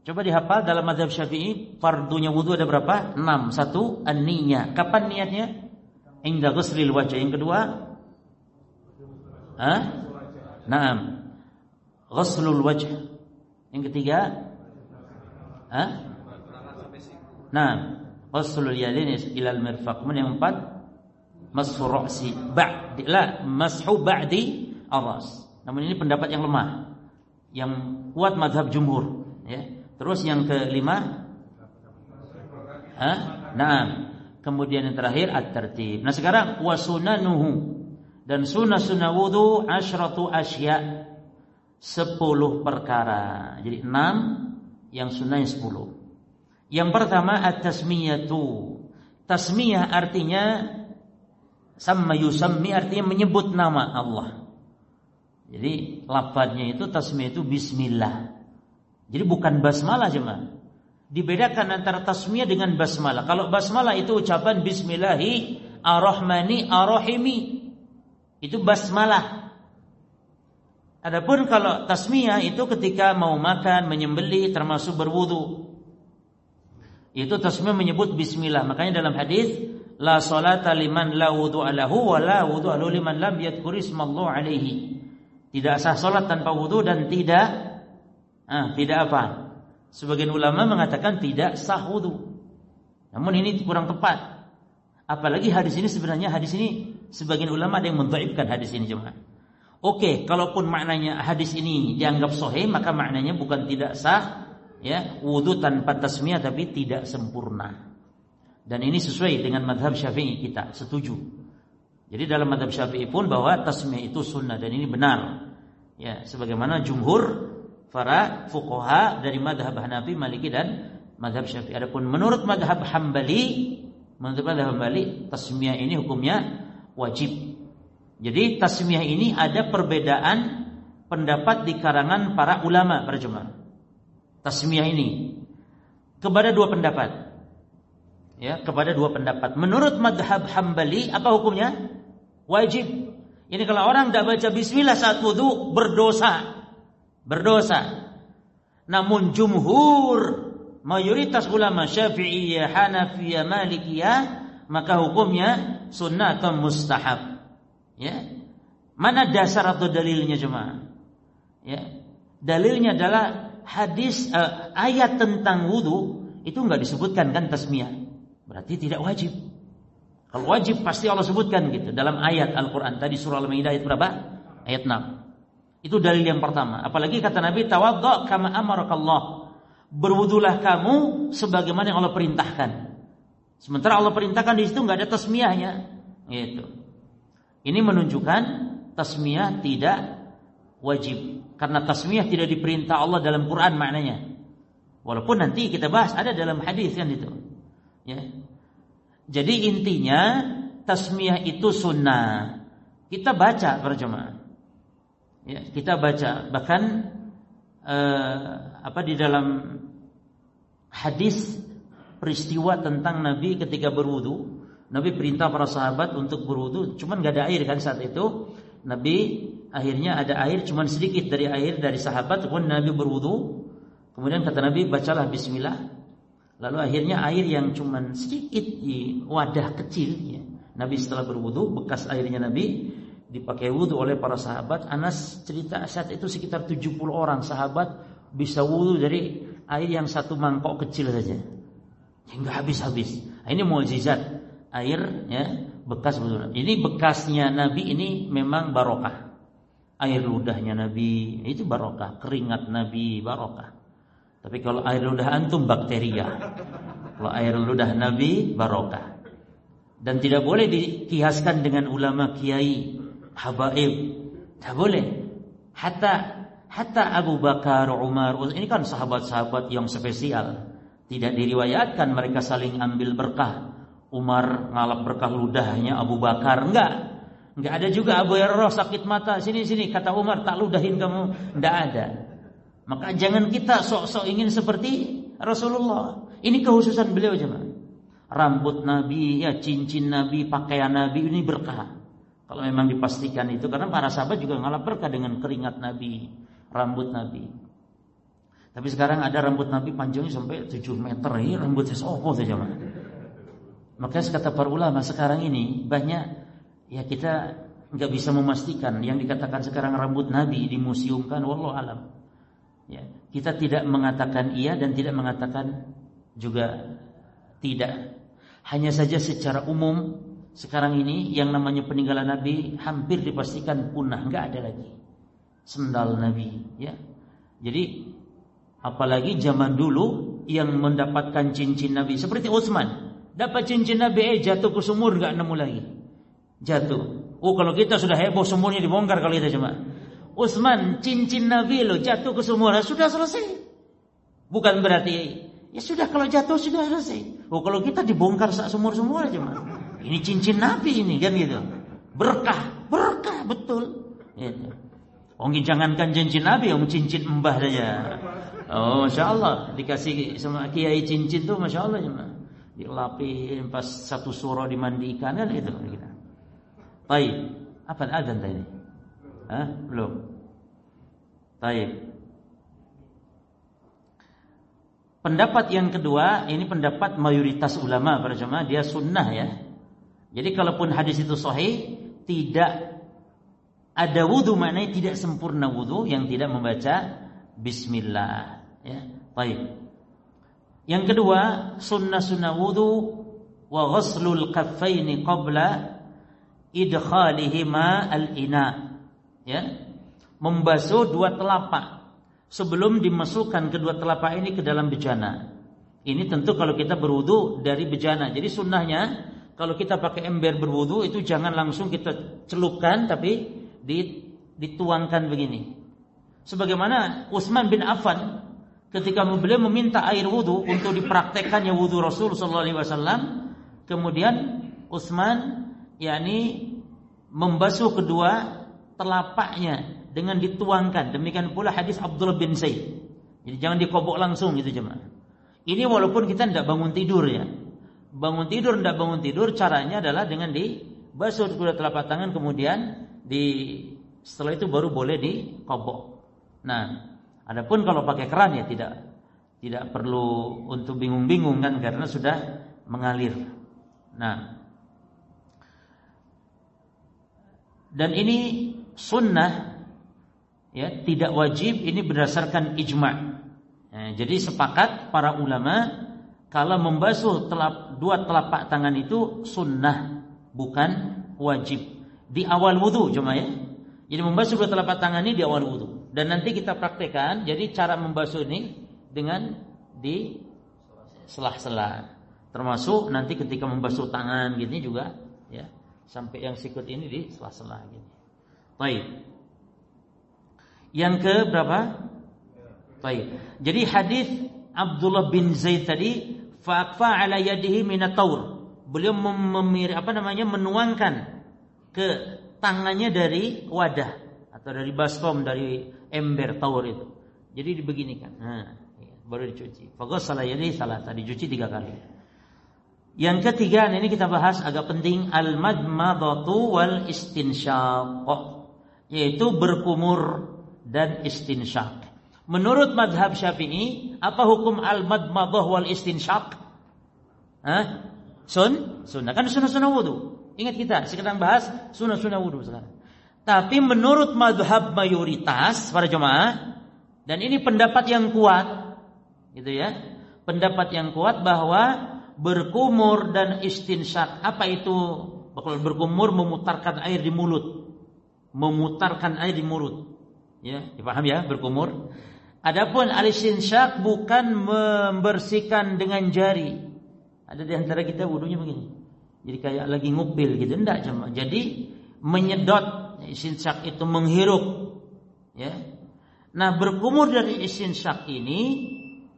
A: Coba dihafal dalam mazhab Syafi'i, fardunya wudhu ada berapa? Enam. Satu, an Kapan niatnya? Inda ghuslil wajah. Yang kedua? Hah? Naam ghuslul wajh. Yang ketiga, Hah? Nah, ghuslul yadaini ilal mirfaq. Kemudian yang empat, mashu ra'si ba'di la mashu ba'di aras. Namun ini pendapat yang lemah. Yang kuat madhab jumhur, ya. Terus yang kelima, Hah? Nah, kemudian yang terakhir at-tertib. Nah, sekarang wasunanuhu dan sunnah-sunnah wudu asyratu asya sepuluh perkara. Jadi enam, yang sunnahnya sepuluh. Yang pertama at-tasmiyatu. Tasmiyah artinya sama yusammi artinya menyebut nama Allah. Jadi lafadznya itu tasmiyah itu bismillah. Jadi bukan basmalah jemaah. Dibedakan antara tasmiyah dengan basmalah. Kalau basmalah itu ucapan bismillahi arrahmani arrahimi. Itu basmalah. Adapun kalau tasmiyah itu ketika mau makan, menyembeli termasuk berwudu. Itu tasmiyah menyebut bismillah. Makanya dalam hadis la salata liman la wudu alahu wa la wudu alu liman lam yadhkur ismallah alaihi. Tidak sah salat tanpa wudu dan tidak ah, tidak apa? Sebagian ulama mengatakan tidak sah wudu. Namun ini kurang tepat. Apalagi hadis ini sebenarnya hadis ini sebagian ulama ada yang mendhaifkan hadis ini jemaah. Oke, kalaupun maknanya hadis ini dianggap sahih, maka maknanya bukan tidak sah, ya, wudu tanpa tasmiyah tapi tidak sempurna. Dan ini sesuai dengan madhab syafi'i kita, setuju. Jadi dalam madhab syafi'i pun bahwa tasmiyah itu sunnah dan ini benar. Ya, sebagaimana jumhur para fuqaha dari madhab Hanafi, Maliki dan madhab syafi'i. Adapun menurut madhab Hambali, menurut madhab Hambali, tasmiyah ini hukumnya wajib jadi tasmiyah ini ada perbedaan pendapat di karangan para ulama para jemaah. Tasmiyah ini kepada dua pendapat. Ya, kepada dua pendapat. Menurut madhab Hambali apa hukumnya? Wajib. Ini kalau orang tidak baca bismillah saat wudhu berdosa. Berdosa. Namun jumhur mayoritas ulama Syafi'iyah, Hanafiyah, Malikiyah maka hukumnya sunnah atau mustahab. Ya. Mana dasar atau dalilnya cuma? Ya. Dalilnya adalah hadis uh, ayat tentang wudhu itu nggak disebutkan kan tasmiyah. Berarti tidak wajib. Kalau wajib pasti Allah sebutkan gitu dalam ayat Al-Qur'an tadi surah Al-Maidah ayat berapa? Ayat 6. Itu dalil yang pertama. Apalagi kata Nabi tawaddo kama amarakallah. Berwudulah kamu sebagaimana yang Allah perintahkan. Sementara Allah perintahkan di situ nggak ada tasmiyahnya. Gitu. Ini menunjukkan tasmiyah tidak wajib karena tasmiyah tidak diperintah Allah dalam Quran maknanya. Walaupun nanti kita bahas ada dalam hadis kan itu. Ya. Jadi intinya tasmiyah itu sunnah. Kita baca berjemaah. Ya, kita baca bahkan eh, apa di dalam hadis peristiwa tentang Nabi ketika berwudu, Nabi perintah para sahabat untuk berwudu, cuman nggak ada air kan saat itu. Nabi akhirnya ada air cuman sedikit dari air dari sahabat kemudian Nabi berwudu kemudian kata Nabi bacalah bismillah lalu akhirnya air yang cuman sedikit di wadah kecil ya. Nabi setelah berwudu bekas airnya Nabi dipakai wudu oleh para sahabat Anas cerita saat itu sekitar 70 orang sahabat bisa wudu dari air yang satu mangkok kecil saja hingga habis-habis ini mukjizat air ya bekas betul. Ini bekasnya Nabi ini memang barokah. Air ludahnya Nabi itu barokah, keringat Nabi barokah. Tapi kalau air ludah antum bakteria. Kalau air ludah Nabi barokah. Dan tidak boleh dikiaskan dengan ulama kiai habaib. Tidak boleh. Hatta hatta Abu Bakar, Umar, ini kan sahabat-sahabat yang spesial. Tidak diriwayatkan mereka saling ambil berkah Umar ngalap berkah ludahnya Abu Bakar enggak enggak ada juga Abu Hurairah sakit mata sini sini kata Umar tak ludahin kamu enggak ada maka jangan kita sok-sok ingin seperti Rasulullah. Ini kehususan beliau jemaah. Rambut Nabi ya cincin Nabi pakaian Nabi ini berkah. Kalau memang dipastikan itu karena para sahabat juga ngalap berkah dengan keringat Nabi rambut Nabi. Tapi sekarang ada rambut Nabi panjangnya sampai 7 meter. Ini rambutnya sopo saja maka kata para ulama sekarang ini banyak ya kita nggak bisa memastikan. Yang dikatakan sekarang rambut Nabi dimuseumkan wallahu alam. Ya, kita tidak mengatakan iya dan tidak mengatakan juga tidak. Hanya saja secara umum sekarang ini yang namanya peninggalan Nabi hampir dipastikan punah, nggak ada lagi. Sendal Nabi, ya. Jadi apalagi zaman dulu yang mendapatkan cincin Nabi seperti Utsman Dapat cincin Nabi eh jatuh ke sumur nggak nemu lagi. Jatuh. Oh kalau kita sudah heboh sumurnya dibongkar kalau kita cuma. Utsman cincin Nabi lo jatuh ke sumur sudah selesai. Bukan berarti ya sudah kalau jatuh sudah selesai. Oh kalau kita dibongkar sak sumur-sumur aja mah. Ini cincin Nabi ini kan gitu. Berkah, berkah betul. Gitu. Oh jangankan cincin Nabi, om cincin mbah saja. Oh, masya Allah dikasih sama kiai cincin tuh, masya Allah cuma dilapin pas satu surah dimandikan kan itu kita. Baik, apa adzan tadi? Hah? Belum. Baik. Pendapat yang kedua, ini pendapat mayoritas ulama para jemaah dia sunnah ya. Jadi kalaupun hadis itu sahih, tidak ada wudhu maknanya tidak sempurna wudhu yang tidak membaca Bismillah. Ya, baik. Yang kedua, sunnah-sunnah wudu wa ghuslul kaffaini qabla idkhalihima al-ina. Ya. Membasuh dua telapak sebelum dimasukkan kedua telapak ini ke dalam bejana. Ini tentu kalau kita berwudu dari bejana. Jadi sunnahnya kalau kita pakai ember berwudu itu jangan langsung kita celupkan tapi dituangkan begini. Sebagaimana Utsman bin Affan ketika beliau meminta air wudhu untuk dipraktekkannya wudhu Rasul Sallallahu Alaihi Wasallam, kemudian Utsman yakni membasuh kedua telapaknya dengan dituangkan. Demikian pula hadis Abdullah bin Zaid. Jadi jangan dikobok langsung gitu jemaah. Ini walaupun kita tidak bangun tidur ya. Bangun tidur tidak bangun tidur caranya adalah dengan dibasuh kedua telapak tangan kemudian di setelah itu baru boleh dikobok. Nah, adapun kalau pakai keran ya tidak tidak perlu untuk bingung-bingung kan karena sudah mengalir. Nah, dan ini sunnah ya tidak wajib ini berdasarkan ijma. Ya, jadi sepakat para ulama kalau membasuh telap, dua telapak tangan itu sunnah bukan wajib di awal wudhu cuma ya. Jadi membasuh dua telapak tangan ini di awal wudhu dan nanti kita praktekkan. Jadi cara membasuh ini dengan di selah-selah termasuk nanti ketika membasuh tangan gini juga ya sampai yang sikut ini di sela-sela gini. Baik. Yang ke berapa? Baik. Jadi hadis Abdullah bin Zaid tadi fa'fa ala yadihi minataur. Beliau memir apa namanya menuangkan ke tangannya dari wadah atau dari baskom dari ember taur itu. Jadi dibeginikan. Nah, baru dicuci. Faghsala yadihi salah tadi dicuci tiga kali. Yang ketiga ini kita bahas agak penting al-madmadatu wal istinsyaq yaitu berkumur dan istinsyaq. Menurut madhab Syafi'i, apa hukum al-madmadah wal istinsyaq? Hah? Sun? Sunnah. Kan sunnah-sunnah wudhu. Ingat kita, sekarang bahas sunnah-sunnah wudhu sekarang. Tapi menurut madhab mayoritas para jemaah, dan ini pendapat yang kuat, gitu ya, pendapat yang kuat bahwa berkumur dan istinsyak. Apa itu? Berkumur memutarkan air di mulut. Memutarkan air di mulut. Ya, dipaham ya, berkumur. Adapun al-istinsyak bukan membersihkan dengan jari. Ada di antara kita wudhunya begini. Jadi kayak lagi ngupil gitu, enggak cuma. Jadi menyedot istinsyak itu menghirup. Ya. Nah, berkumur dari istinsyak ini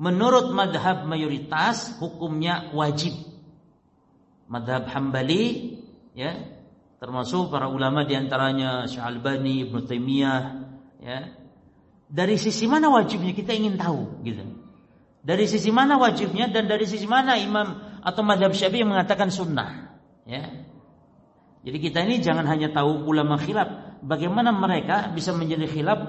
A: menurut madhab mayoritas hukumnya wajib. Madhab Hambali ya termasuk para ulama di antaranya Syekh Albani, Ibnu Taimiyah ya. Dari sisi mana wajibnya kita ingin tahu gitu. Dari sisi mana wajibnya dan dari sisi mana imam atau madhab syafi'i yang mengatakan sunnah ya. Jadi kita ini jangan hanya tahu ulama khilaf, bagaimana mereka bisa menjadi khilaf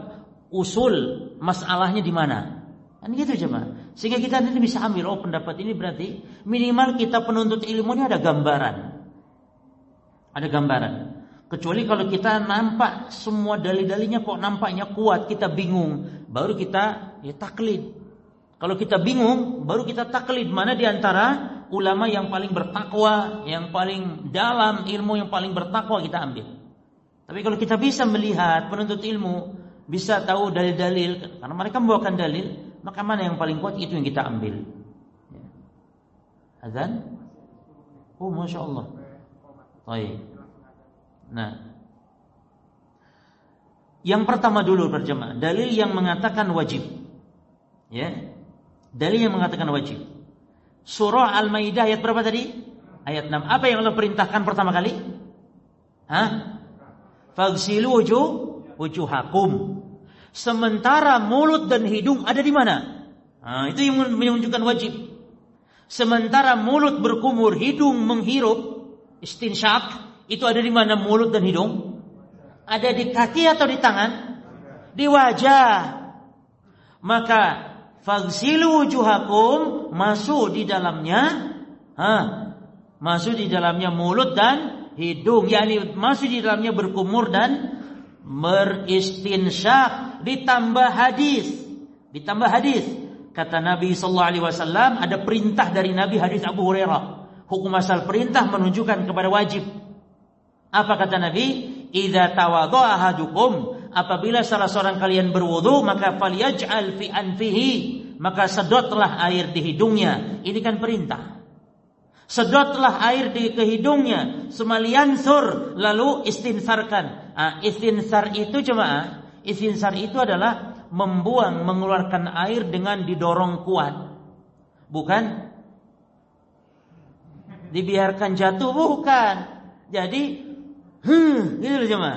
A: usul masalahnya di mana. Kan gitu jemaah. Sehingga kita nanti bisa ambil oh pendapat ini berarti minimal kita penuntut ilmu ini ada gambaran. Ada gambaran. Kecuali kalau kita nampak semua dalil-dalilnya kok nampaknya kuat, kita bingung, baru kita ya taklid. Kalau kita bingung, baru kita taklid mana di antara ulama yang paling bertakwa, yang paling dalam ilmu yang paling bertakwa kita ambil. Tapi kalau kita bisa melihat penuntut ilmu, bisa tahu dalil-dalil karena mereka membawakan dalil, maka mana yang paling kuat itu yang kita ambil. Ya. Azan? Oh, masya Allah. Baik. Nah, yang pertama dulu berjemaah, dalil yang mengatakan wajib. Ya. Dalil yang mengatakan wajib. Surah Al-Maidah ayat berapa tadi? Ayat 6. Apa yang Allah perintahkan pertama kali? Hah? Fagsilu wujuh wujuhakum Sementara mulut dan hidung ada di mana? Nah, itu yang menunjukkan wajib. Sementara mulut berkumur, hidung menghirup, istinsyak, itu ada di mana? Mulut dan hidung? Ada di kaki atau di tangan? Di wajah. Maka fagsilu wujuhakum masuk di dalamnya masuk di dalamnya mulut dan hidung. Yakni masuk di dalamnya berkumur dan beristinsyak. Ditambah hadis. Ditambah hadis. Kata Nabi sallallahu alaihi wasallam ada perintah dari Nabi hadis Abu Hurairah. Hukum asal perintah menunjukkan kepada wajib apa kata Nabi idza tawadha ahadukum apabila salah seorang kalian berwudu maka falyaj'al fi anfihi maka sedotlah air di hidungnya ini kan perintah Sedotlah air di kehidungnya, semalian sur, lalu istinsarkan. Ah, istinsar itu cuma istinsar itu adalah membuang, mengeluarkan air dengan didorong kuat. Bukan dibiarkan jatuh, bukan. Jadi, hmm, gitu loh cuma.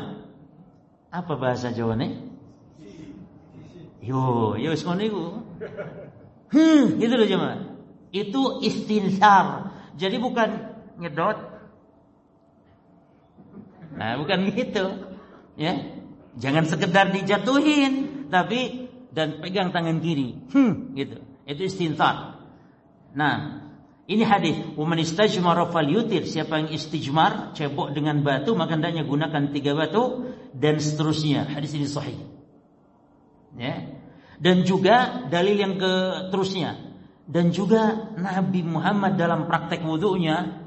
A: Apa bahasa Jawa nih? Yo, yo wis ngono iku. Hmm, itu loh jemaah. Itu istinsar. Jadi bukan ngedot. Nah, bukan gitu. Ya. Jangan sekedar dijatuhin, tapi dan pegang tangan kiri. Hmm, gitu. Itu istinsar. Nah, ini hadis, "Waman istajmara falyutir." Siapa yang istijmar, cebok dengan batu, maka hendaknya gunakan tiga batu dan seterusnya. Hadis ini sahih. Ya. Dan juga dalil yang ke terusnya. Dan juga Nabi Muhammad dalam praktek wudhunya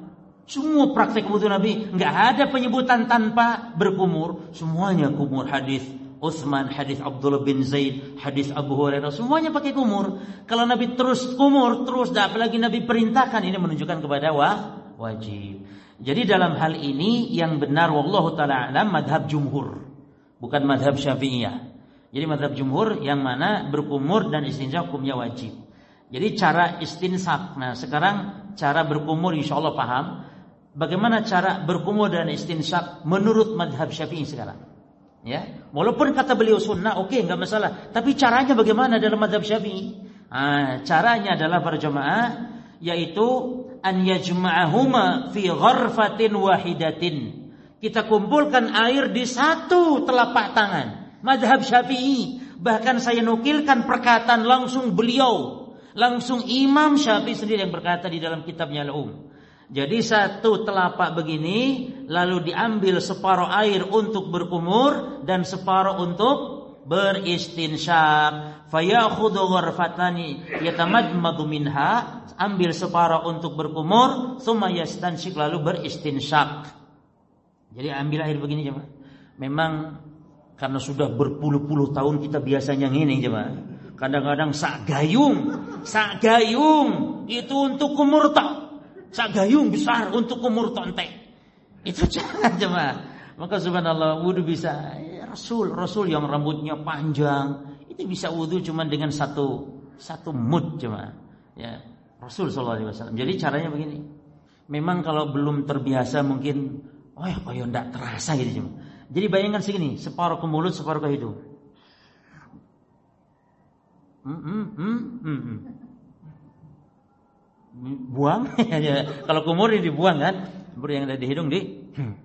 A: semua praktek wudhu Nabi nggak ada penyebutan tanpa berkumur, semuanya kumur hadis Utsman, hadis Abdullah bin Zaid, hadis Abu Hurairah, semuanya pakai kumur. Kalau Nabi terus kumur, terus apalagi Nabi perintahkan ini menunjukkan kepada wah, wajib. Jadi dalam hal ini yang benar wallahu taala alam madhab jumhur, bukan madhab syafi'iyah. Jadi madhab jumhur yang mana berkumur dan istinja hukumnya wajib. Jadi cara istinsak. Nah sekarang cara berkumur insya Allah paham. Bagaimana cara berkumur dan istinsyak menurut madhab syafi'i sekarang? Ya, walaupun kata beliau sunnah, oke okay, nggak masalah. Tapi caranya bagaimana dalam madhab syafi'i? Nah, caranya adalah berjamaah, yaitu an yajma'ahuma fi gharfatin wahidatin. Kita kumpulkan air di satu telapak tangan. Madhab syafi'i. Bahkan saya nukilkan perkataan langsung beliau. Langsung Imam Syafi'i sendiri yang berkata di dalam kitabnya Al-Um. Jadi satu telapak begini lalu diambil separuh air untuk berkumur dan separuh untuk beristinsyak. Fayakhudhu gharfatani yatamadmadu minha, ambil separuh untuk berkumur, thumma yastansyik lalu beristinsyak. Jadi ambil air begini jemaah. Memang karena sudah berpuluh-puluh tahun kita biasanya ngini jemaah. Kadang-kadang sak gayung, sak gayung itu untuk kumur tak sak gayung besar untuk umur tontek. Itu jangan jemaah. Maka subhanallah wudhu bisa ya, Rasul Rasul yang rambutnya panjang itu bisa wudhu cuma dengan satu satu mud jemaah. Ya Rasul Shallallahu Alaihi. Jadi caranya begini. Memang kalau belum terbiasa mungkin oh ya kok ndak terasa gitu cuma. Jadi bayangkan segini, separuh ke mulut, separuh ke hidung. Hmm, hmm, hmm, hmm. hmm buang? Kalau kumur ini dibuang kan? Kumur yang ada di hidung di? Hmm.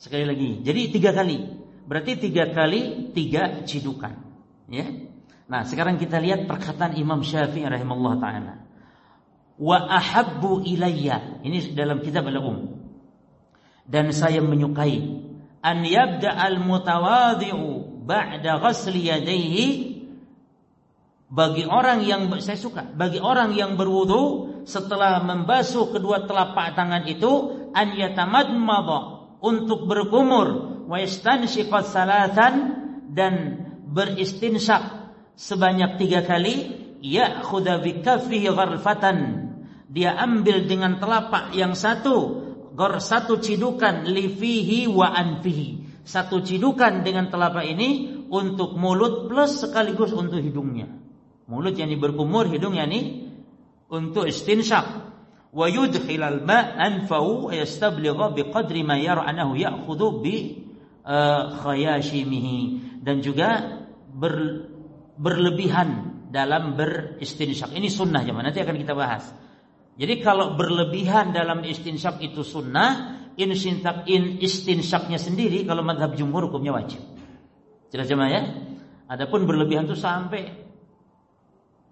A: sekali lagi. Jadi tiga kali. Berarti tiga kali tiga cidukan. Ya? Nah sekarang kita lihat perkataan Imam Syafi'i rahimahullah taala. Wa ahabbu ilayya. Ini dalam kitab al-um dan saya menyukai. An yabda al-mutawadhi'u ba'da ghasli yadayhi bagi orang yang saya suka. Bagi orang yang berwudu setelah membasuh kedua telapak tangan itu an yatamadmada untuk berkumur wa yastanshiqat salatan dan beristinsyak sebanyak tiga kali ya'khudha bi kaffihi gharfatan. Dia ambil dengan telapak yang satu gor satu cidukan lifihi wa anfihi. Satu cidukan dengan telapak ini untuk mulut plus sekaligus untuk hidungnya Mulut yang berkumur, hidung yang untuk istinsyak. Wa yudkhil al-ma' anfahu yastabligha biqadri ma yara annahu ya'khudhu bi uh, khayashimihi dan juga ber, berlebihan dalam beristinsyak. Ini sunnah zaman nanti akan kita bahas. Jadi kalau berlebihan dalam istinsyak itu sunnah, instinsak in istinsyaknya sendiri kalau madhab jumhur hukumnya wajib. Jelas jemaah ya? Adapun berlebihan itu sampai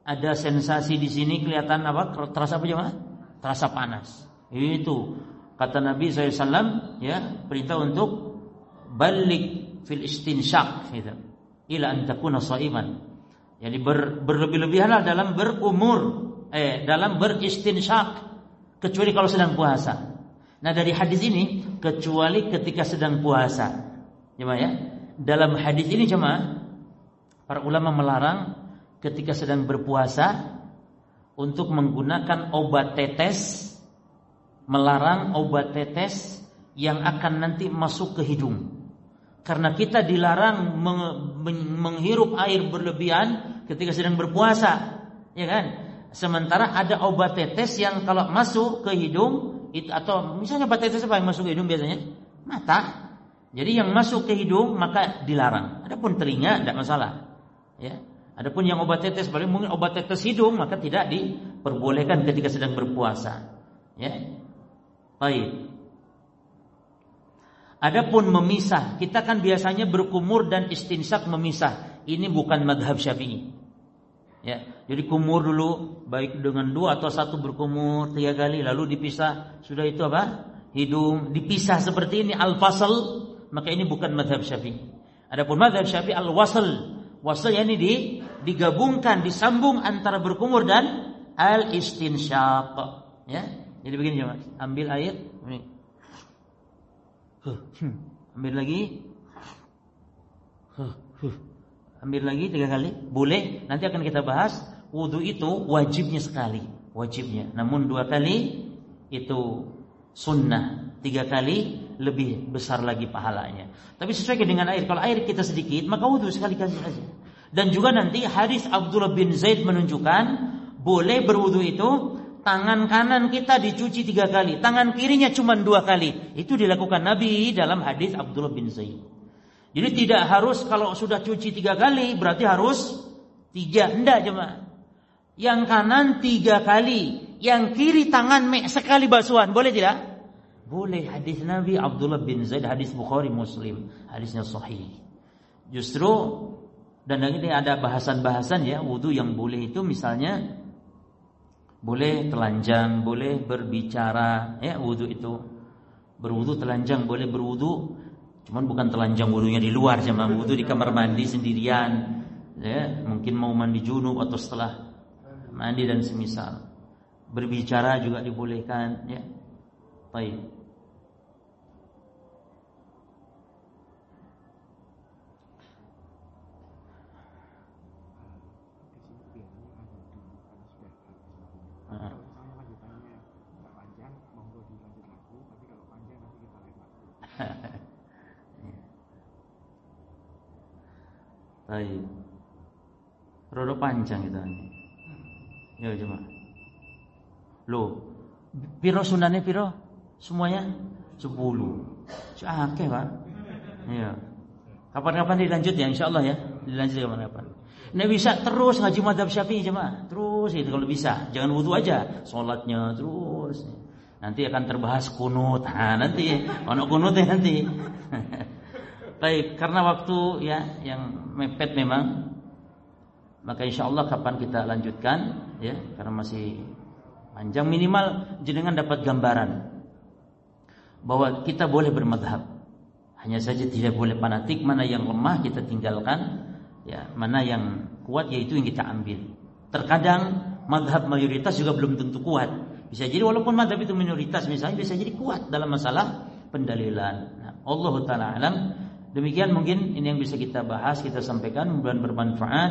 A: ada sensasi di sini kelihatan apa? Terasa apa jemaah? Terasa panas. Itu kata Nabi SAW ya perintah untuk balik fil istinsyak gitu. Ila antakuna saiman. Jadi ber, berlebih-lebihanlah dalam berumur eh dalam beristinsyak kecuali kalau sedang puasa. Nah dari hadis ini kecuali ketika sedang puasa. Jemaah ya. Dalam hadis ini jemaah para ulama melarang ketika sedang berpuasa untuk menggunakan obat tetes melarang obat tetes yang akan nanti masuk ke hidung. Karena kita dilarang menghirup air berlebihan ketika sedang berpuasa, ya kan? Sementara ada obat tetes yang kalau masuk ke hidung itu atau misalnya obat tetes apa yang masuk ke hidung biasanya? Mata. Jadi yang masuk ke hidung maka dilarang. Adapun telinga tidak masalah. Ya. Adapun yang obat tetes paling mungkin obat tetes hidung maka tidak diperbolehkan ketika sedang berpuasa. Ya. Baik. Adapun memisah, kita kan biasanya berkumur dan istinsak memisah. Ini bukan madhab syafi'i. Ya, jadi kumur dulu baik dengan dua atau satu berkumur tiga kali lalu dipisah. Sudah itu apa? Hidung dipisah seperti ini al-fasl, maka ini bukan madhab syafi'i. Adapun madhab syafi'i al-wasl, Wasal ini di, digabungkan, disambung antara berkumur dan al istinsyaq. Ya, jadi begini mas, ambil air, ini. ambil lagi, ambil lagi tiga kali, boleh. Nanti akan kita bahas. Wudhu itu wajibnya sekali, wajibnya. Namun dua kali itu sunnah, tiga kali lebih besar lagi pahalanya. Tapi sesuai dengan air. Kalau air kita sedikit, maka wudhu sekali kali saja. Dan juga nanti hadis Abdullah bin Zaid menunjukkan boleh berwudhu itu tangan kanan kita dicuci tiga kali, tangan kirinya cuma dua kali. Itu dilakukan Nabi dalam hadis Abdullah bin Zaid. Jadi tidak harus kalau sudah cuci tiga kali berarti harus tiga, enggak cuma. Yang kanan tiga kali, yang kiri tangan sekali basuhan, boleh tidak? Boleh hadis Nabi Abdullah bin Zaid hadis Bukhari Muslim hadisnya sahih. Justru dan ini ada bahasan-bahasan ya wudhu yang boleh itu misalnya boleh telanjang, boleh berbicara ya wudhu itu. Berwudhu telanjang boleh berwudhu cuman bukan telanjang wudhunya di luar cuma wudhu di kamar mandi sendirian ya mungkin mau mandi junub atau setelah mandi dan semisal. Berbicara juga dibolehkan ya. Baik Baik. Rodo panjang itu. Ya coba. Lo, piro sunane piro? Semuanya sepuluh. Oke Pak. Iya. Kapan-kapan dilanjut ya insyaallah ya. Dilanjut kapan-kapan. Nah bisa terus ngaji madhab syafi'i cuma terus itu kalau bisa. Jangan wudhu aja, sholatnya terus. Nanti akan terbahas kunut. Nah, nanti ono kunutnya nanti. Baik, karena waktu ya yang mepet memang maka insya Allah kapan kita lanjutkan ya karena masih panjang minimal jenengan dapat gambaran bahwa kita boleh bermadhab. Hanya saja tidak boleh fanatik mana yang lemah kita tinggalkan ya mana yang kuat yaitu yang kita ambil. Terkadang madhab mayoritas juga belum tentu kuat. Bisa jadi walaupun madhab itu minoritas misalnya bisa jadi kuat dalam masalah pendalilan. Nah, Allah taala alam. Demikian mungkin ini yang bisa kita bahas, kita sampaikan mudah-mudahan bermanfaat.